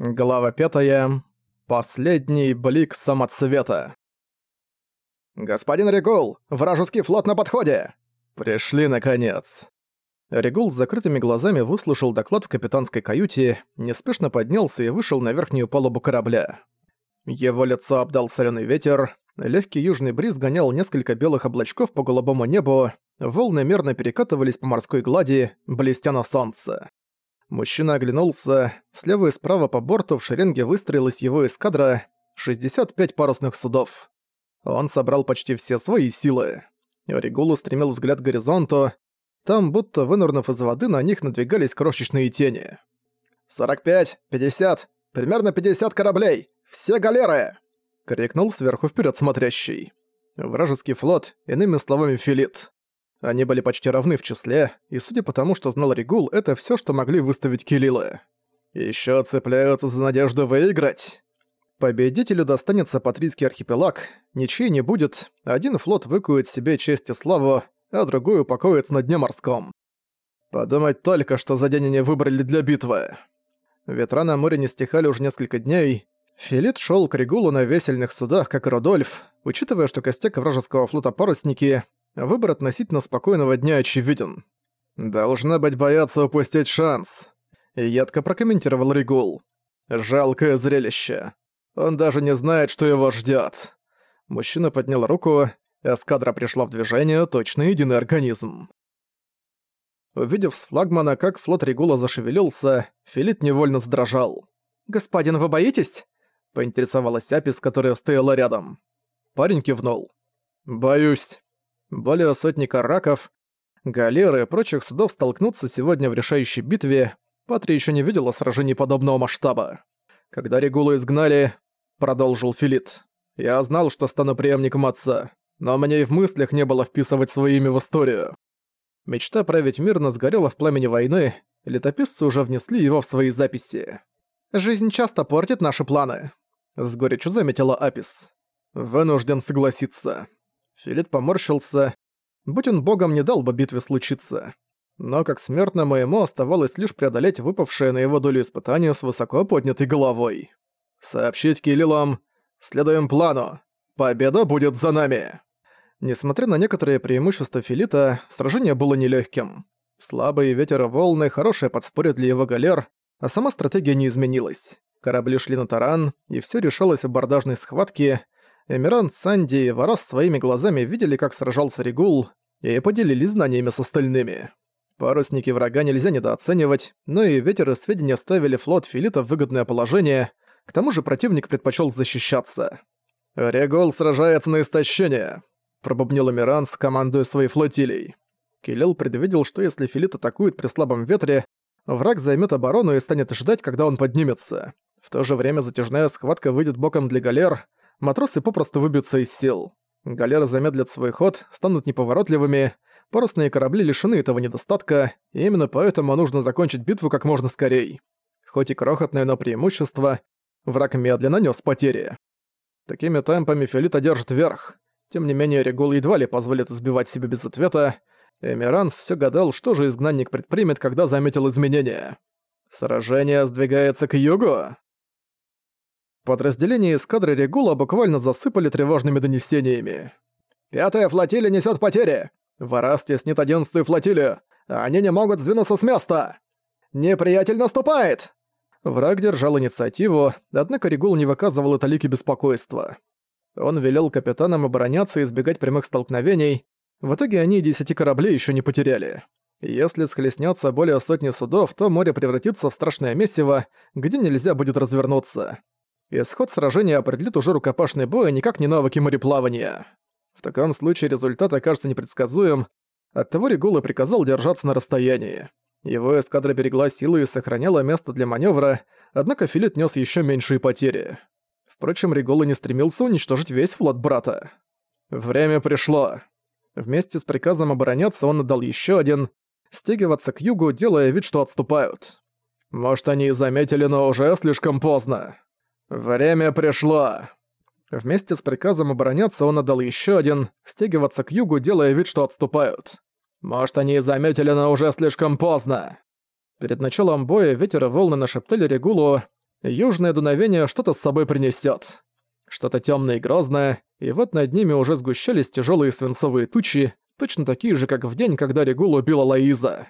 Глава пятая. Последний блик самоцвета. «Господин Регул, вражеский флот на подходе!» «Пришли, наконец!» Регул с закрытыми глазами выслушал доклад в капитанской каюте, неспешно поднялся и вышел на верхнюю палубу корабля. Его лицо обдал соленый ветер, легкий южный бриз гонял несколько белых облачков по голубому небу, волны мерно перекатывались по морской глади, блестя на солнце. Мужчина оглянулся. Слева и справа по борту в шеренге выстроилась его эскадра 65 парусных судов. Он собрал почти все свои силы. Регул устремил взгляд к горизонту. Там, будто вынырнув из воды, на них надвигались крошечные тени. «45, 50, примерно 50 кораблей! Все галеры!» — крикнул сверху вперед смотрящий. Вражеский флот, иными словами, филит. Они были почти равны в числе, и судя по тому, что знал Регул, это все, что могли выставить Килилы. Еще цепляются за надежду выиграть. Победителю достанется Патрийский архипелаг, ничей не будет, один флот выкует себе честь и славу, а другой упокоится на дне морском. Подумать только, что за день они выбрали для битвы. Ветра на море не стихали уже несколько дней. Филит шел к Регулу на весельных судах, как и Родольф, учитывая, что костяк вражеского флота парусники, выбор относительно спокойного дня очевиден. «Должна быть бояться упустить шанс», — едко прокомментировал Ригул. «Жалкое зрелище. Он даже не знает, что его ждёт». Мужчина поднял руку, эскадра пришла в движение, точно единый организм. Увидев с флагмана, как флот Регула зашевелился, Филит невольно задрожал. «Господин, вы боитесь?» — поинтересовалась Апис, которая стояла рядом. Парень кивнул. «Боюсь» более сотни караков, галеры и прочих судов столкнутся сегодня в решающей битве, Патри еще не видела сражений подобного масштаба. Когда Регулу изгнали, продолжил Филит, я знал, что стану преемником отца, но мне и в мыслях не было вписывать свое имя в историю. Мечта править мирно сгорела в пламени войны, летописцы уже внесли его в свои записи. «Жизнь часто портит наши планы», — с горечью заметила Апис. «Вынужден согласиться». Филит поморщился. Будь он богом, не дал бы битве случиться. Но как смертному ему оставалось лишь преодолеть выпавшее на его долю испытание с высоко поднятой головой. «Сообщить Килилам. Следуем плану. Победа будет за нами!» Несмотря на некоторые преимущества Филита, сражение было нелегким. Слабые ветер и волны, хорошее подспорье для его галер, а сама стратегия не изменилась. Корабли шли на таран, и все решалось в бордажной схватке — Эмиран, Санди и Варас своими глазами видели, как сражался Регул, и поделились знаниями с остальными. Парусники врага нельзя недооценивать, но и ветер и сведения ставили флот Филита в выгодное положение, к тому же противник предпочел защищаться. «Регул сражается на истощение», — пробубнил Эмиранс, командуя своей флотилией. Килил предвидел, что если Филит атакует при слабом ветре, враг займет оборону и станет ждать, когда он поднимется. В то же время затяжная схватка выйдет боком для галер, матросы попросту выбьются из сил. Галеры замедлят свой ход, станут неповоротливыми, парусные корабли лишены этого недостатка, и именно поэтому нужно закончить битву как можно скорей. Хоть и крохотное, но преимущество, враг медленно нес потери. Такими темпами Филит одержит верх. Тем не менее, Регул едва ли позволит избивать себя без ответа. Эмиранс все гадал, что же изгнанник предпримет, когда заметил изменения. Сражение сдвигается к югу. Подразделение эскадры Регула буквально засыпали тревожными донесениями. «Пятая флотилия несет потери! Варас теснит одиннадцатую флотилию! Они не могут сдвинуться с места! Неприятель наступает!» Враг держал инициативу, однако Регул не выказывал и талики беспокойства. Он велел капитанам обороняться и избегать прямых столкновений. В итоге они десяти кораблей еще не потеряли. Если схлестнется более сотни судов, то море превратится в страшное месиво, где нельзя будет развернуться. Исход сражения определит уже рукопашный бой, а никак не навыки мореплавания. В таком случае результат окажется непредсказуем, оттого Регула приказал держаться на расстоянии. Его эскадра берегла силы и сохраняла место для маневра, однако Филит нес еще меньшие потери. Впрочем, Регула не стремился уничтожить весь флот брата. Время пришло. Вместе с приказом обороняться он отдал еще один, стягиваться к югу, делая вид, что отступают. Может, они и заметили, но уже слишком поздно. «Время пришло!» Вместе с приказом обороняться он отдал еще один, стягиваться к югу, делая вид, что отступают. Может, они и заметили, но уже слишком поздно. Перед началом боя ветер и волны нашептали Регулу южное дуновение что-то с собой принесет. Что-то темное и грозное, и вот над ними уже сгущались тяжелые свинцовые тучи, точно такие же, как в день, когда Регул убила Лаиза.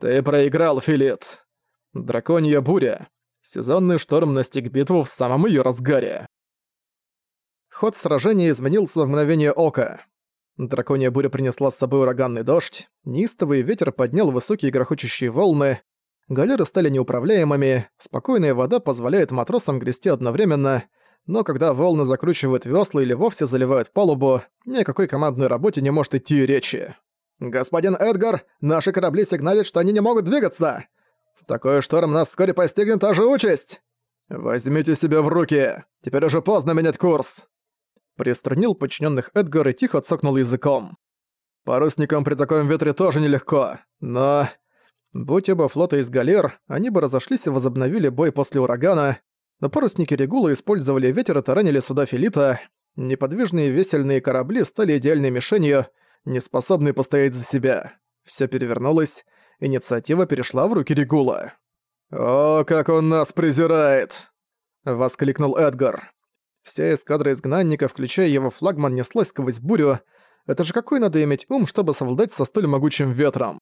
«Ты проиграл, Филит!» Драконья буря. Сезонный шторм настиг битву в самом ее разгаре. Ход сражения изменился в мгновение ока. Драконья буря принесла с собой ураганный дождь, неистовый ветер поднял высокие грохочущие волны, галеры стали неуправляемыми, спокойная вода позволяет матросам грести одновременно, но когда волны закручивают весла или вовсе заливают палубу, ни о какой командной работе не может идти речи. «Господин Эдгар, наши корабли сигналят, что они не могут двигаться! В такой шторм нас вскоре постигнет та же участь! Возьмите себя в руки! Теперь уже поздно менять курс!» Приструнил подчиненных Эдгар и тихо цокнул языком. «Парусникам при таком ветре тоже нелегко, но...» Будь оба флота из галер, они бы разошлись и возобновили бой после урагана, но парусники Регула использовали ветер и таранили суда Филита. Неподвижные весельные корабли стали идеальной мишенью, не способные постоять за себя. Все перевернулось, инициатива перешла в руки Регула. «О, как он нас презирает!» — воскликнул Эдгар. Вся эскадра изгнанников, включая его флагман, неслась сквозь бурю. Это же какой надо иметь ум, чтобы совладать со столь могучим ветром?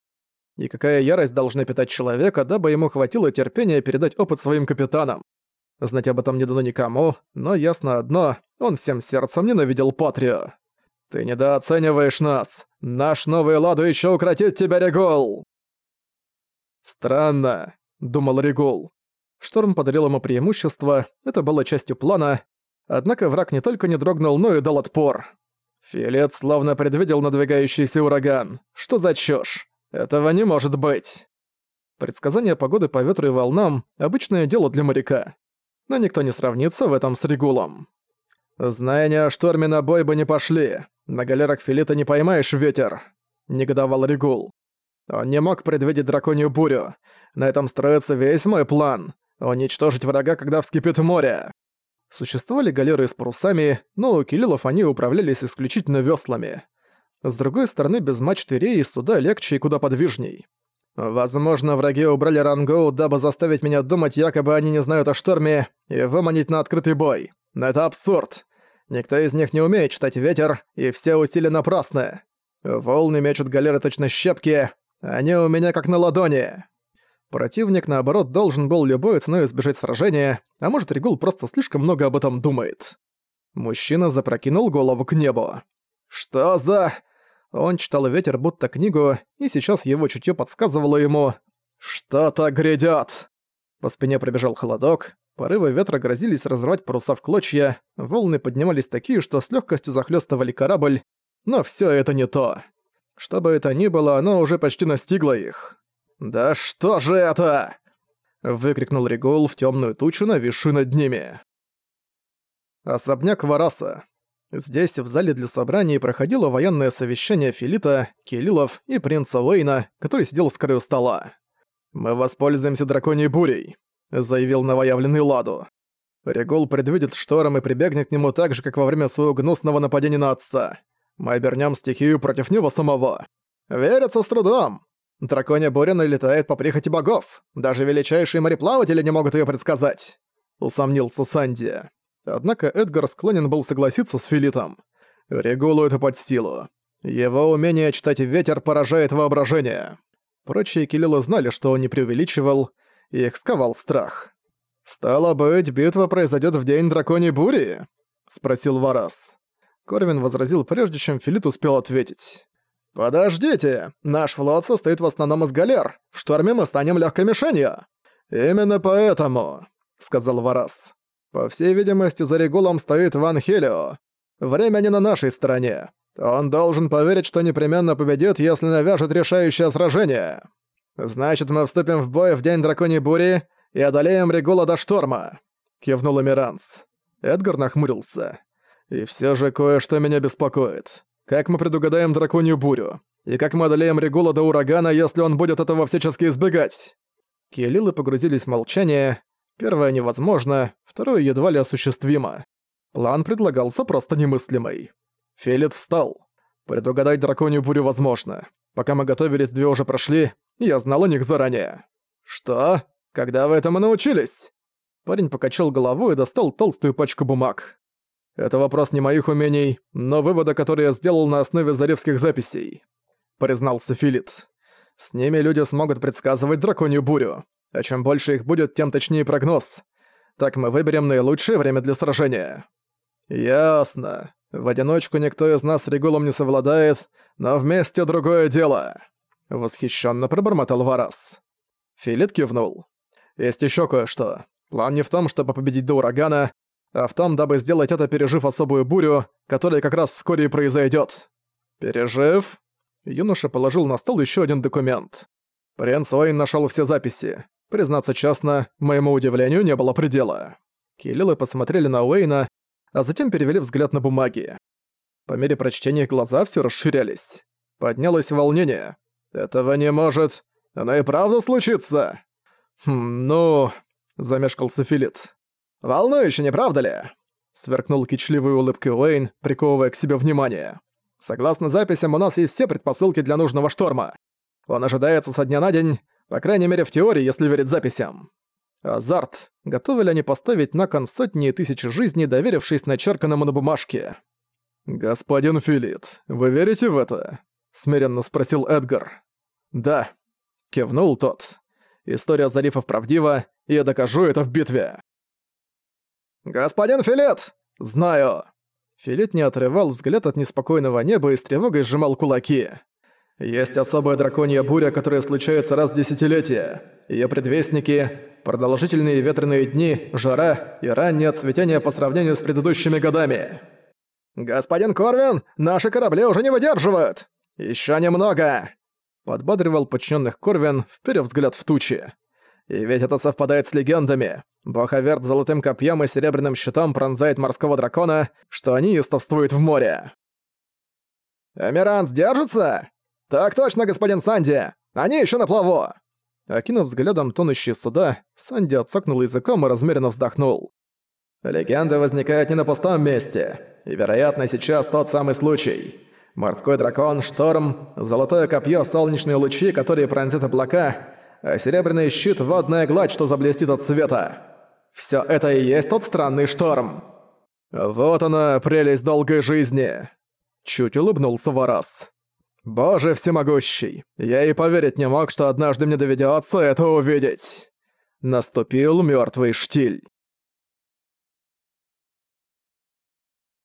И какая ярость должна питать человека, дабы ему хватило терпения передать опыт своим капитанам? Знать об этом не дано никому, но ясно одно, он всем сердцем ненавидел Патрию. «Ты недооцениваешь нас! Наш новый ладу еще укротит тебя, Регул!» «Странно», — думал Регул. Шторм подарил ему преимущество, это было частью плана, однако враг не только не дрогнул, но и дал отпор. Филет словно предвидел надвигающийся ураган. Что за чушь? Этого не может быть. Предсказание погоды по ветру и волнам — обычное дело для моряка но никто не сравнится в этом с Регулом. «Знания о шторме на бой бы не пошли. На галерах Филита не поймаешь ветер», — негодовал Регул. «Он не мог предвидеть драконью бурю. На этом строится весь мой план — уничтожить врага, когда вскипит море». Существовали галеры с парусами, но у килилов они управлялись исключительно веслами. С другой стороны, без мачты реи суда легче и куда подвижней. Возможно, враги убрали Рангоу, дабы заставить меня думать, якобы они не знают о шторме, и выманить на открытый бой. Но это абсурд. Никто из них не умеет читать ветер, и все усилия напрасны. Волны мечут галеры точно щепки, они у меня как на ладони. Противник, наоборот, должен был любой ценой избежать сражения, а может, Регул просто слишком много об этом думает. Мужчина запрокинул голову к небу. «Что за...» Он читал ветер будто книгу, и сейчас его чутье подсказывало ему «Что-то грядёт!». По спине пробежал холодок, порывы ветра грозились разрывать паруса в клочья, волны поднимались такие, что с легкостью захлестывали корабль, но все это не то. Что бы это ни было, оно уже почти настигло их. «Да что же это?» — выкрикнул Регул в темную тучу, нависшую над ними. Особняк Вараса. Здесь, в зале для собраний, проходило военное совещание Филита, Келилов и принца Уэйна, который сидел с краю стола. «Мы воспользуемся драконьей бурей», — заявил новоявленный Ладу. Регул предвидит шторм и прибегнет к нему так же, как во время своего гнусного нападения на отца. Мы обернем стихию против него самого. Верится с трудом. Драконья буря налетает по прихоти богов. Даже величайшие мореплаватели не могут ее предсказать. Усомнился Санди. Однако Эдгар склонен был согласиться с Филитом. Регулу это под силу. Его умение читать ветер поражает воображение. Прочие Килилы знали, что он не преувеличивал, и их сковал страх. «Стало быть, битва произойдет в день драконьей бури?» — спросил Варас. Корвин возразил, прежде чем Филит успел ответить. «Подождите, наш флот состоит в основном из галер. В шторме мы станем легкой мишенью». «Именно поэтому», — сказал Варас. По всей видимости, за Регулом стоит Ван Хелио. Время не на нашей стороне. Он должен поверить, что непременно победит, если навяжет решающее сражение. Значит, мы вступим в бой в день драконьей бури и одолеем Регула до шторма», — кивнул Эмиранс. Эдгар нахмурился. «И все же кое-что меня беспокоит. Как мы предугадаем драконью бурю? И как мы одолеем Регула до урагана, если он будет этого всячески избегать?» Келилы погрузились в молчание, Первое невозможно, второе едва ли осуществимо. План предлагался просто немыслимый. Фелит встал. Предугадать драконью бурю возможно. Пока мы готовились, две уже прошли, я знал о них заранее. Что? Когда вы этому научились? Парень покачал головой и достал толстую пачку бумаг. «Это вопрос не моих умений, но вывода, который я сделал на основе заревских записей», — признался Филит. «С ними люди смогут предсказывать драконью бурю. А чем больше их будет, тем точнее прогноз. Так мы выберем наилучшее время для сражения». «Ясно. В одиночку никто из нас Регулом не совладает, но вместе другое дело», — восхищенно пробормотал Варас. Филит кивнул. «Есть еще кое-что. План не в том, чтобы победить до урагана, а в том, дабы сделать это, пережив особую бурю, которая как раз вскоре и произойдет. Пережив? Юноша положил на стол еще один документ. Принц Уэйн нашел все записи. Признаться честно, моему удивлению не было предела. Киллилы посмотрели на Уэйна, а затем перевели взгляд на бумаги. По мере прочтения глаза все расширялись. Поднялось волнение. «Этого не может. Оно и правда случится!» «Хм, ну...» — замешкался Филит. «Волнующе, не правда ли?» Сверкнул кичливой улыбкой Уэйн, приковывая к себе внимание. «Согласно записям, у нас есть все предпосылки для нужного шторма. Он ожидается со дня на день, по крайней мере в теории, если верить записям. Азарт. Готовы ли они поставить на кон сотни и тысячи жизней, доверившись начерканному на бумажке? «Господин Филит, вы верите в это?» — смиренно спросил Эдгар. «Да», — кивнул тот. «История Зарифов правдива, и я докажу это в битве». «Господин Филет!» «Знаю!» Филет не отрывал взгляд от неспокойного неба и с тревогой сжимал кулаки. «Есть особая драконья буря, которая случается раз в десятилетие. Её предвестники – продолжительные ветреные дни, жара и раннее цветение по сравнению с предыдущими годами». «Господин Корвин, наши корабли уже не выдерживают! Ещё немного!» Подбадривал подчиненных Корвин, вперев взгляд в тучи. И ведь это совпадает с легендами. Бог Аверт золотым копьем и серебряным щитом пронзает морского дракона, что они истовствуют в море. «Эмирант сдержится?» «Так точно, господин Санди! Они еще на плаву!» Окинув взглядом тонущие суда, Санди отсокнул языком и размеренно вздохнул. «Легенда возникает не на пустом месте, и, вероятно, сейчас тот самый случай. Морской дракон, шторм, золотое копье, солнечные лучи, которые пронзят облака, а серебряный щит — водная гладь, что заблестит от света. Всё это и есть тот странный шторм. Вот она, прелесть долгой жизни. Чуть улыбнулся Варас. Боже всемогущий, я и поверить не мог, что однажды мне доведётся это увидеть. Наступил мёртвый штиль.